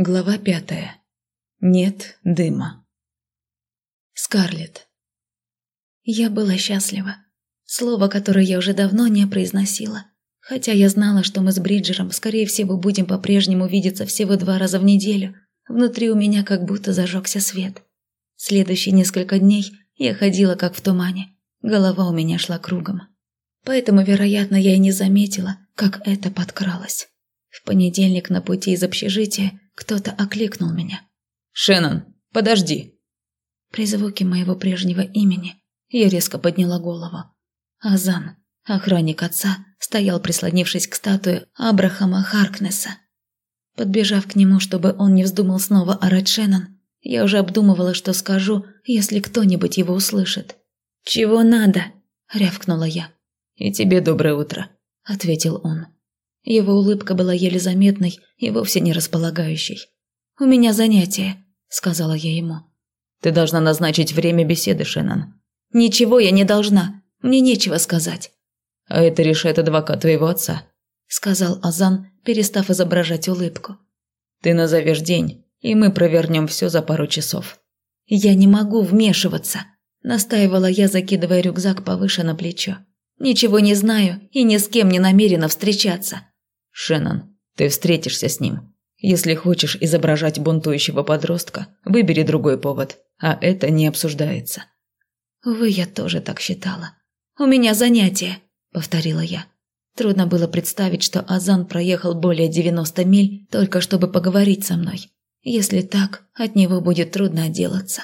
Глава пятая. Нет дыма. Скарлетт. Я была счастлива. Слово, которое я уже давно не произносила. Хотя я знала, что мы с Бриджером, скорее всего, будем по-прежнему видеться всего два раза в неделю, внутри у меня как будто зажегся свет. Следующие несколько дней я ходила как в тумане. Голова у меня шла кругом. Поэтому, вероятно, я и не заметила, как это подкралось. В понедельник на пути из общежития кто-то окликнул меня. «Шеннон, подожди!» При звуке моего прежнего имени я резко подняла голову. Азан, охранник отца, стоял прислонившись к статуе Абрахама Харкнесса. Подбежав к нему, чтобы он не вздумал снова орать Шеннон, я уже обдумывала, что скажу, если кто-нибудь его услышит. «Чего надо?» – рявкнула я. «И тебе доброе утро», – ответил он. Его улыбка была еле заметной и вовсе не располагающей. «У меня занятие», – сказала я ему. «Ты должна назначить время беседы, Шеннон». «Ничего я не должна. Мне нечего сказать». «А это решает адвокат твоего отца», – сказал Азан, перестав изображать улыбку. «Ты назовешь день, и мы провернем все за пару часов». «Я не могу вмешиваться», – настаивала я, закидывая рюкзак повыше на плечо. «Ничего не знаю и ни с кем не намерена встречаться. Шеннон, ты встретишься с ним. Если хочешь изображать бунтующего подростка, выбери другой повод, а это не обсуждается. Вы я тоже так считала. У меня занятие, повторила я. Трудно было представить, что Азан проехал более 90 миль только чтобы поговорить со мной. Если так, от него будет трудно отделаться.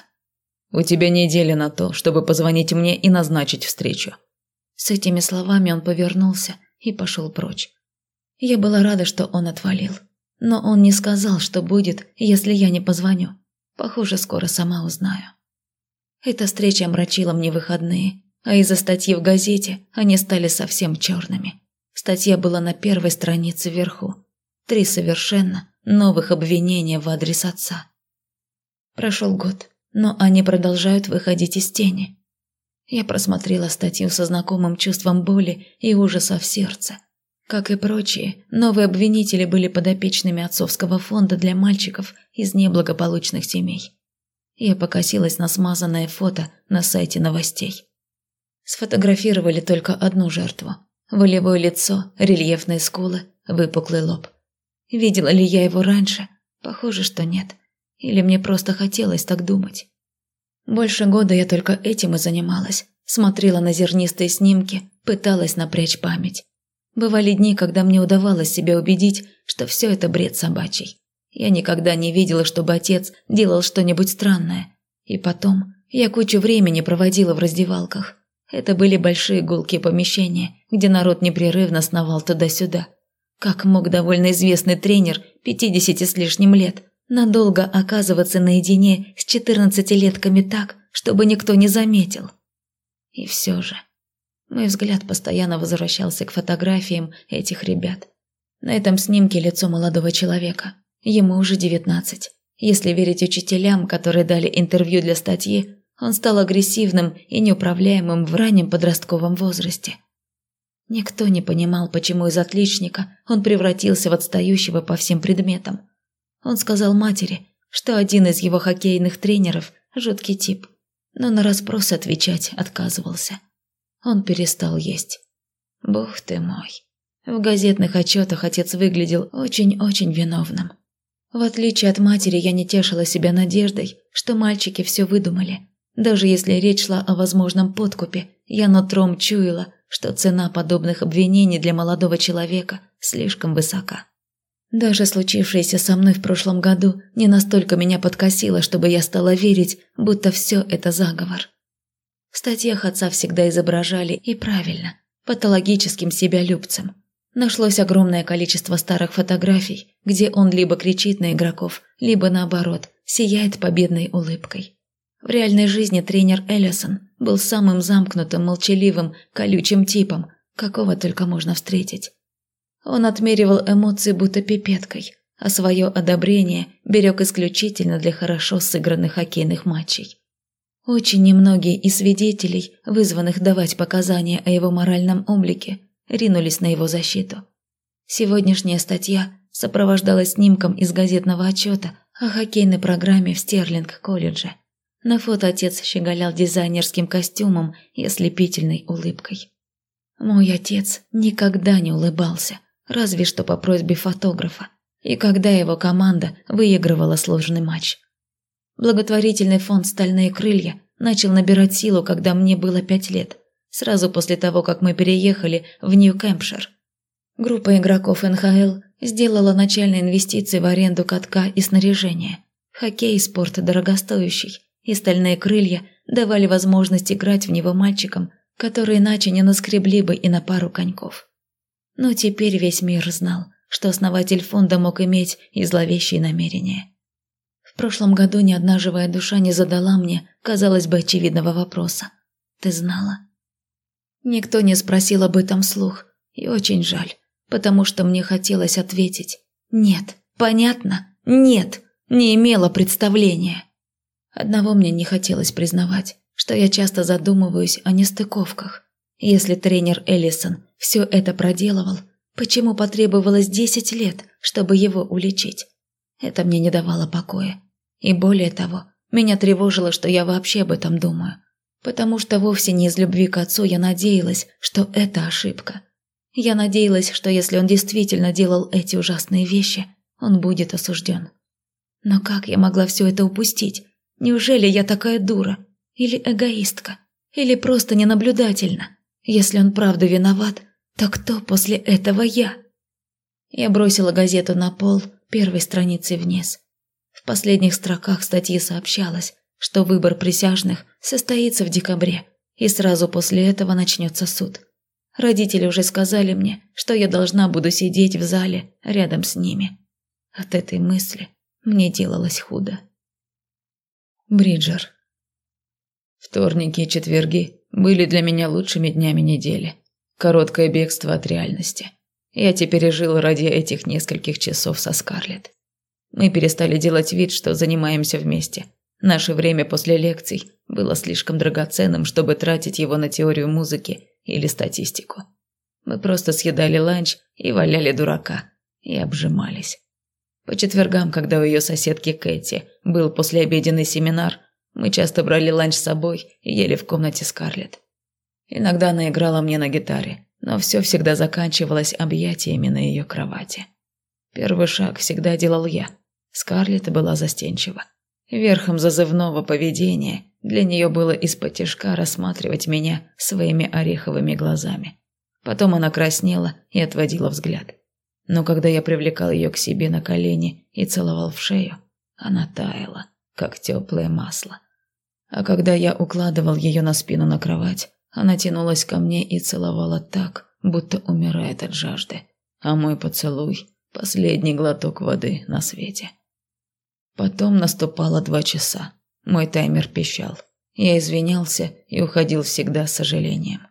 У тебя неделя на то, чтобы позвонить мне и назначить встречу. С этими словами он повернулся и пошел прочь. Я была рада, что он отвалил. Но он не сказал, что будет, если я не позвоню. Похоже, скоро сама узнаю. Эта встреча омрачила мне выходные, а из-за статьи в газете они стали совсем черными. Статья была на первой странице вверху. Три совершенно новых обвинения в адрес отца. Прошел год, но они продолжают выходить из тени. Я просмотрела статью со знакомым чувством боли и ужаса в сердце. Как и прочие, новые обвинители были подопечными отцовского фонда для мальчиков из неблагополучных семей. Я покосилась на смазанное фото на сайте новостей. Сфотографировали только одну жертву. Волевое лицо, рельефные скулы, выпуклый лоб. Видела ли я его раньше? Похоже, что нет. Или мне просто хотелось так думать. Больше года я только этим и занималась. Смотрела на зернистые снимки, пыталась напрячь память. Бывали дни, когда мне удавалось себя убедить, что все это бред собачий. Я никогда не видела, чтобы отец делал что-нибудь странное. И потом я кучу времени проводила в раздевалках. Это были большие гулкие помещения, где народ непрерывно сновал туда-сюда. Как мог довольно известный тренер, 50 с лишним лет, надолго оказываться наедине с 14-летками так, чтобы никто не заметил? И все же... Мой взгляд постоянно возвращался к фотографиям этих ребят. На этом снимке лицо молодого человека. Ему уже девятнадцать. Если верить учителям, которые дали интервью для статьи, он стал агрессивным и неуправляемым в раннем подростковом возрасте. Никто не понимал, почему из отличника он превратился в отстающего по всем предметам. Он сказал матери, что один из его хоккейных тренеров – жуткий тип, но на расспросы отвечать отказывался. Он перестал есть. Бог ты мой. В газетных отчетах отец выглядел очень-очень виновным. В отличие от матери, я не тешила себя надеждой, что мальчики все выдумали. Даже если речь шла о возможном подкупе, я нутром чуяла, что цена подобных обвинений для молодого человека слишком высока. Даже случившееся со мной в прошлом году не настолько меня подкосило, чтобы я стала верить, будто все это заговор. В статьях отца всегда изображали, и правильно, патологическим себялюбцем. Нашлось огромное количество старых фотографий, где он либо кричит на игроков, либо наоборот, сияет победной улыбкой. В реальной жизни тренер Эллисон был самым замкнутым, молчаливым, колючим типом, какого только можно встретить. Он отмеривал эмоции будто пипеткой, а свое одобрение берег исключительно для хорошо сыгранных хоккейных матчей. Очень немногие из свидетелей, вызванных давать показания о его моральном облике, ринулись на его защиту. Сегодняшняя статья сопровождалась снимком из газетного отчета о хоккейной программе в Стерлинг-колледже. На фото отец щеголял дизайнерским костюмом и ослепительной улыбкой. Мой отец никогда не улыбался, разве что по просьбе фотографа, и когда его команда выигрывала сложный матч. Благотворительный фонд «Стальные крылья» начал набирать силу, когда мне было пять лет, сразу после того, как мы переехали в Нью-Кэмпшир. Группа игроков НХЛ сделала начальные инвестиции в аренду катка и снаряжения. Хоккей – спорт дорогостоящий, и «Стальные крылья» давали возможность играть в него мальчикам, которые иначе не наскребли бы и на пару коньков. Но теперь весь мир знал, что основатель фонда мог иметь и зловещие намерения. Прошлом году ни одна живая душа не задала мне, казалось бы, очевидного вопроса. «Ты знала?» Никто не спросил об этом вслух, и очень жаль, потому что мне хотелось ответить «Нет, понятно, нет, не имела представления». Одного мне не хотелось признавать, что я часто задумываюсь о нестыковках. Если тренер Эллисон все это проделывал, почему потребовалось десять лет, чтобы его уличить? Это мне не давало покоя. И более того, меня тревожило, что я вообще об этом думаю. Потому что вовсе не из любви к отцу я надеялась, что это ошибка. Я надеялась, что если он действительно делал эти ужасные вещи, он будет осужден. Но как я могла все это упустить? Неужели я такая дура? Или эгоистка? Или просто ненаблюдательна? Если он правда виноват, то кто после этого я? Я бросила газету на пол, первой страницей вниз. В последних строках статьи сообщалось, что выбор присяжных состоится в декабре, и сразу после этого начнется суд. Родители уже сказали мне, что я должна буду сидеть в зале рядом с ними. От этой мысли мне делалось худо. Бриджер. Вторники и четверги были для меня лучшими днями недели. Короткое бегство от реальности. Я теперь жил ради этих нескольких часов со Скарлетт. Мы перестали делать вид, что занимаемся вместе. Наше время после лекций было слишком драгоценным, чтобы тратить его на теорию музыки или статистику. Мы просто съедали ланч и валяли дурака, и обжимались. По четвергам, когда у ее соседки Кэти был послеобеденный семинар, мы часто брали ланч с собой и ели в комнате Скарлетт. Иногда она играла мне на гитаре, но все всегда заканчивалось объятиями на ее кровати. Первый шаг всегда делал я. Скарлетт была застенчива. Верхом зазывного поведения для нее было из-под тяжка рассматривать меня своими ореховыми глазами. Потом она краснела и отводила взгляд. Но когда я привлекал ее к себе на колени и целовал в шею, она таяла, как теплое масло. А когда я укладывал ее на спину на кровать, она тянулась ко мне и целовала так, будто умирает от жажды. А мой поцелуй – последний глоток воды на свете. Потом наступало два часа. Мой таймер пищал. Я извинялся и уходил всегда с сожалением.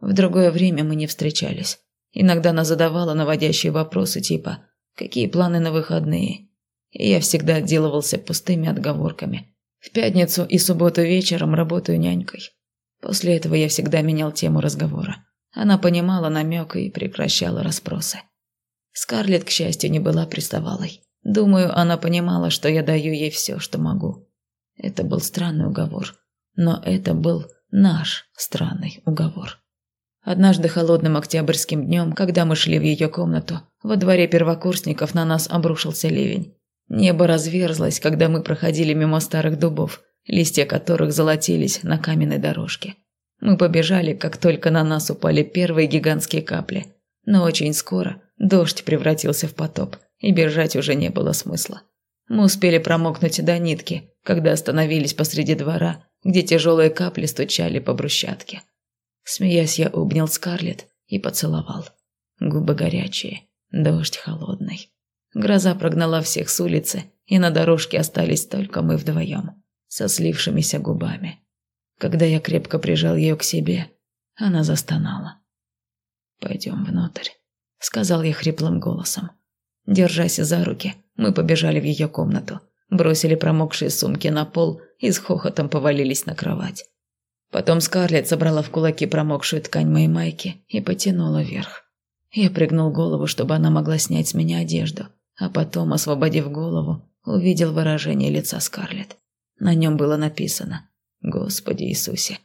В другое время мы не встречались. Иногда она задавала наводящие вопросы типа «Какие планы на выходные?» И я всегда отделывался пустыми отговорками – в пятницу и субботу вечером работаю нянькой. После этого я всегда менял тему разговора. Она понимала намек и прекращала расспросы. Скарлетт, к счастью, не была приставалой. Думаю, она понимала, что я даю ей все, что могу. Это был странный уговор. Но это был наш странный уговор. Однажды холодным октябрьским днем, когда мы шли в ее комнату, во дворе первокурсников на нас обрушился ливень. Небо разверзлось, когда мы проходили мимо старых дубов, листья которых золотились на каменной дорожке. Мы побежали, как только на нас упали первые гигантские капли. Но очень скоро дождь превратился в потоп, и бежать уже не было смысла. Мы успели промокнуть до нитки, когда остановились посреди двора, где тяжелые капли стучали по брусчатке. Смеясь, я обнял Скарлетт и поцеловал. Губы горячие, дождь холодный. Гроза прогнала всех с улицы, и на дорожке остались только мы вдвоем, со слившимися губами. Когда я крепко прижал ее к себе, она застонала. «Пойдем внутрь», — сказал я хриплым голосом. Держась за руки, мы побежали в ее комнату, бросили промокшие сумки на пол и с хохотом повалились на кровать. Потом Скарлетт собрала в кулаки промокшую ткань моей майки и потянула вверх. Я пригнул голову, чтобы она могла снять с меня одежду, а потом, освободив голову, увидел выражение лица Скарлетт. На нем было написано «Господи Иисусе».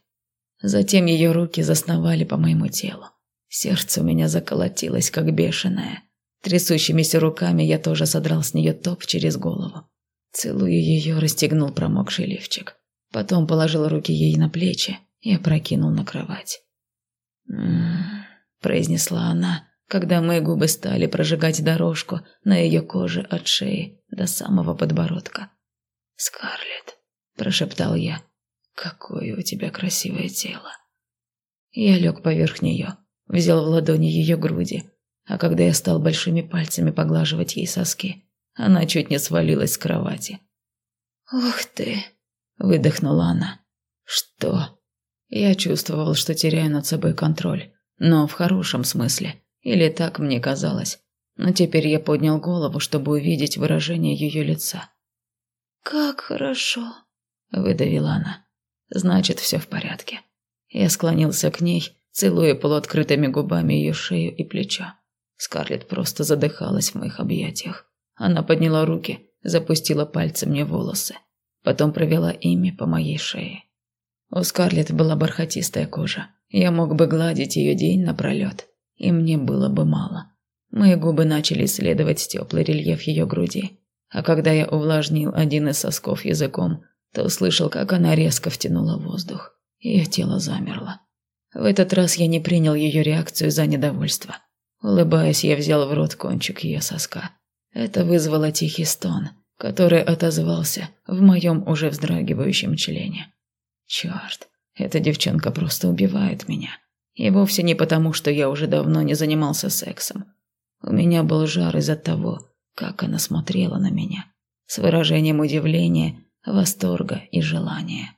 Затем ее руки засновали по моему телу. Сердце у меня заколотилось, как бешеное. Трясущимися руками я тоже содрал с нее топ через голову. Целуя ее, расстегнул промокший лифчик. Потом положил руки ей на плечи и опрокинул на кровать. «М-м-м», произнесла она, когда мои губы стали прожигать дорожку на ее коже от шеи до самого подбородка. «Скарлетт», – прошептал я, – «какое у тебя красивое тело». Я лег поверх нее, взял в ладони ее груди, а когда я стал большими пальцами поглаживать ей соски, она чуть не свалилась с кровати. «Ух ты!» – выдохнула она. «Что?» Я чувствовал, что теряю над собой контроль, но в хорошем смысле, или так мне казалось. Но теперь я поднял голову, чтобы увидеть выражение ее лица. «Как хорошо!» – выдавила она. «Значит, все в порядке». Я склонился к ней, целуя полуоткрытыми губами ее шею и плечо. Скарлетт просто задыхалась в моих объятиях. Она подняла руки, запустила пальцы мне волосы, потом провела ими по моей шее. У Скарлетт была бархатистая кожа. Я мог бы гладить ее день напролет, и мне было бы мало. Мои губы начали исследовать теплый рельеф ее груди, а когда я увлажнил один из сосков языком, то услышал, как она резко втянула воздух. Ее тело замерло. В этот раз я не принял ее реакцию за недовольство. Улыбаясь, я взял в рот кончик ее соска. Это вызвало тихий стон, который отозвался в моем уже вздрагивающем члене. Черт, эта девчонка просто убивает меня. И вовсе не потому, что я уже давно не занимался сексом. У меня был жар из-за того, как она смотрела на меня, с выражением удивления, восторга и желания.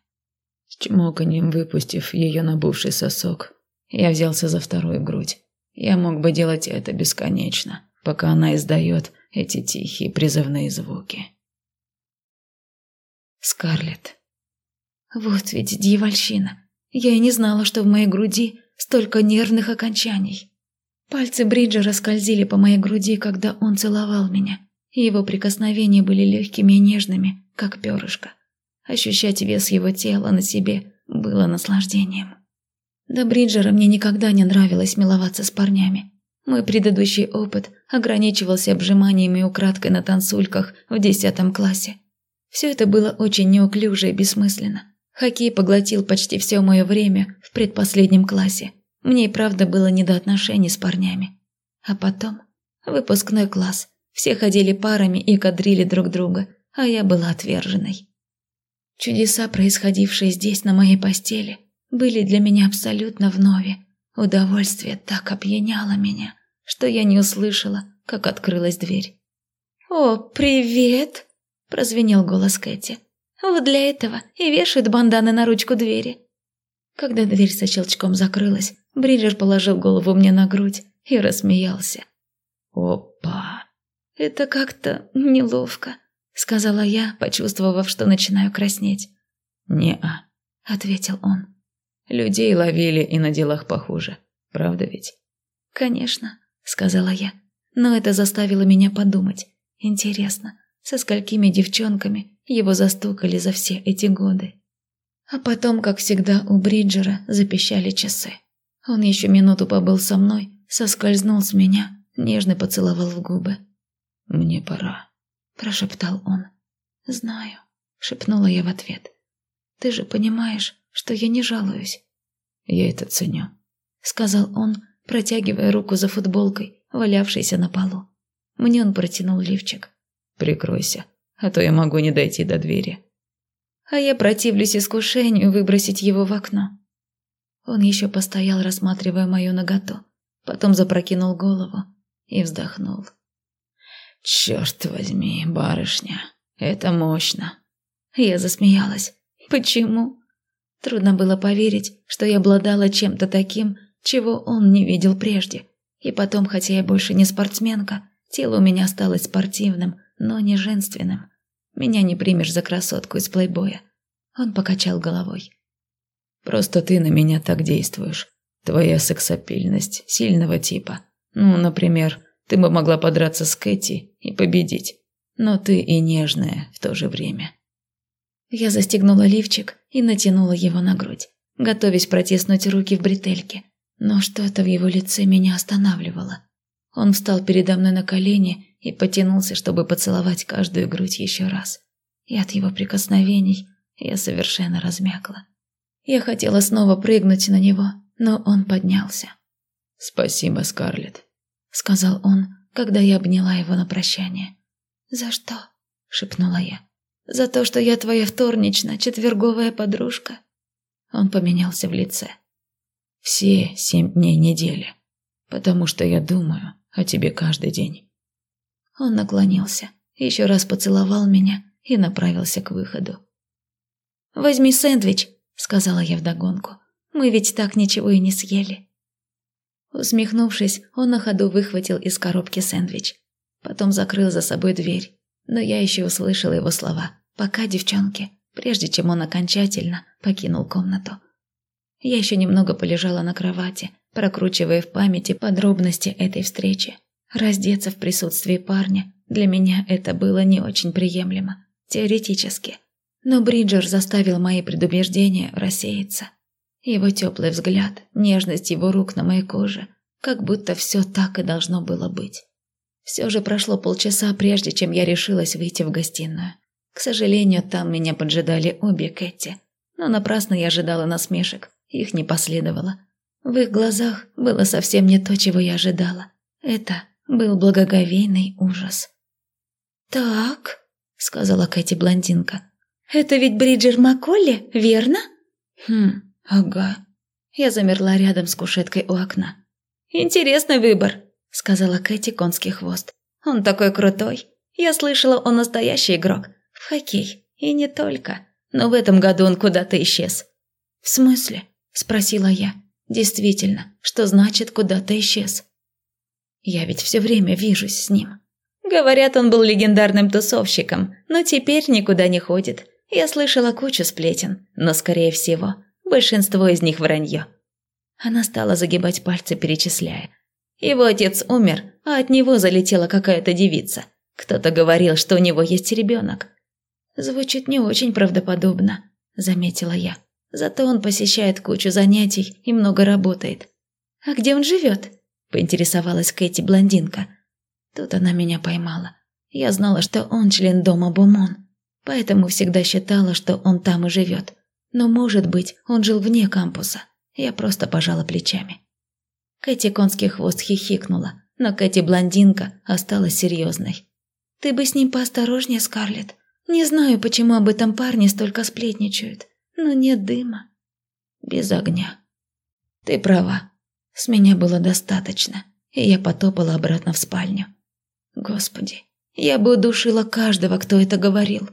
С чмоканьем выпустив ее набувший сосок, я взялся за вторую грудь. Я мог бы делать это бесконечно, пока она издает эти тихие призывные звуки. Скарлетт. Вот ведь дьявольщина. Я и не знала, что в моей груди столько нервных окончаний. Пальцы Бриджера скользили по моей груди, когда он целовал меня. Его прикосновения были легкими и нежными, как перышко. Ощущать вес его тела на себе было наслаждением. До Бриджера мне никогда не нравилось миловаться с парнями. Мой предыдущий опыт ограничивался обжиманиями украдкой на танцульках в десятом классе. Все это было очень неуклюже и бессмысленно. Хоккей поглотил почти все мое время в предпоследнем классе. Мне и правда было не до отношений с парнями. А потом выпускной класс. Все ходили парами и кадрили друг друга, а я была отверженной. Чудеса, происходившие здесь, на моей постели – были для меня абсолютно вновь. Удовольствие так опьяняло меня, что я не услышала, как открылась дверь. «О, привет!» – прозвенел голос Кэти. «Вот для этого и вешают банданы на ручку двери». Когда дверь со щелчком закрылась, Бриджер положил голову мне на грудь и рассмеялся. «Опа!» «Это как-то неловко», — сказала я, почувствовав, что начинаю краснеть. «Не-а», — ответил он. Людей ловили и на делах похуже. Правда ведь? Конечно, сказала я. Но это заставило меня подумать. Интересно, со сколькими девчонками его застукали за все эти годы? А потом, как всегда, у Бриджера запищали часы. Он еще минуту побыл со мной, соскользнул с меня, нежно поцеловал в губы. «Мне пора», – прошептал он. «Знаю», – шепнула я в ответ. «Ты же понимаешь, что я не жалуюсь. Я это ценю, сказал он, протягивая руку за футболкой, валявшейся на полу. Мне он протянул лифчик. Прикройся, а то я могу не дойти до двери. А я противлюсь искушению выбросить его в окно. Он еще постоял, рассматривая мою наготу, потом запрокинул голову и вздохнул. «Черт возьми, барышня, это мощно!» Я засмеялась. «Почему?» Трудно было поверить, что я обладала чем-то таким, чего он не видел прежде. И потом, хотя я больше не спортсменка, тело у меня осталось спортивным, но не женственным. Меня не примешь за красотку из плейбоя. Он покачал головой. Просто ты на меня так действуешь. Твоя сексапильность сильного типа. Ну, например, ты бы могла подраться с Кэти и победить. Но ты и нежная в то же время. Я застегнула лифчик и натянула его на грудь, готовясь протиснуть руки в бретельке. Но что-то в его лице меня останавливало. Он встал передо мной на колени и потянулся, чтобы поцеловать каждую грудь еще раз. И от его прикосновений я совершенно размякла. Я хотела снова прыгнуть на него, но он поднялся. «Спасибо, Скарлетт», — сказал он, когда я обняла его на прощание. «За что?» — шепнула я. «За то, что я твоя вторничная, четверговая подружка?» Он поменялся в лице. «Все семь дней недели, потому что я думаю о тебе каждый день». Он наклонился, еще раз поцеловал меня и направился к выходу. «Возьми сэндвич», — сказала я вдогонку. «Мы ведь так ничего и не съели». Усмехнувшись, он на ходу выхватил из коробки сэндвич. Потом закрыл за собой дверь. Но я еще услышала его слова «Пока, девчонки», прежде чем он окончательно покинул комнату. Я еще немного полежала на кровати, прокручивая в памяти подробности этой встречи. Раздеться в присутствии парня для меня это было не очень приемлемо, теоретически. Но Бриджер заставил мои предубеждения рассеяться. Его теплый взгляд, нежность его рук на моей коже, как будто все так и должно было быть. Все же прошло полчаса, прежде чем я решилась выйти в гостиную. К сожалению, там меня поджидали обе Кэти. Но напрасно я ожидала насмешек, их не последовало. В их глазах было совсем не то, чего я ожидала. Это был благоговейный ужас. «Так», — сказала Кэти-блондинка, — «это ведь Бриджер Макколли, верно?» «Хм, «Ага». Я замерла рядом с кушеткой у окна. «Интересный выбор», — сказала Кэти конский хвост. «Он такой крутой. Я слышала, он настоящий игрок. В хоккей. И не только. Но в этом году он куда-то исчез». «В смысле?» – спросила я. «Действительно, что значит куда-то исчез?» «Я ведь все время вижусь с ним». «Говорят, он был легендарным тусовщиком, но теперь никуда не ходит. Я слышала кучу сплетен, но, скорее всего, Большинство из них вранье. Она стала загибать пальцы, перечисляя. Его отец умер, а от него залетела какая-то девица. Кто-то говорил, что у него есть ребенок. Звучит не очень правдоподобно, заметила я. Зато он посещает кучу занятий и много работает. А где он живет? поинтересовалась Кэти блондинка. Тут она меня поймала. Я знала, что он член дома Бумон, поэтому всегда считала, что он там и живет. Но, может быть, он жил вне кампуса. Я просто пожала плечами. Кэти конский хвост хихикнула, но Кэти блондинка осталась серьезной. «Ты бы с ним поосторожнее, Скарлетт. Не знаю, почему об этом парне столько сплетничают, но нет дыма. Без огня. Ты права. С меня было достаточно, и я потопала обратно в спальню. Господи, я бы удушила каждого, кто это говорил.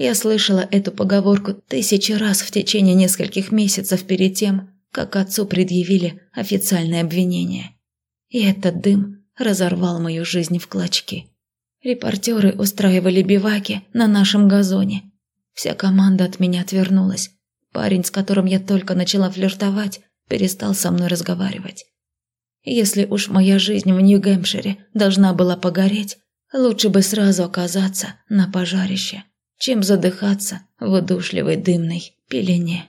Я слышала эту поговорку тысячи раз в течение нескольких месяцев перед тем, как отцу предъявили официальное обвинение. И этот дым разорвал мою жизнь в клочки. Репортеры устраивали биваки на нашем газоне. Вся команда от меня отвернулась. Парень, с которым я только начала флиртовать, перестал со мной разговаривать. Если уж моя жизнь в Нью-Гэмпшире должна была погореть, лучше бы сразу оказаться на пожарище чем задыхаться в удушливой дымной пелене.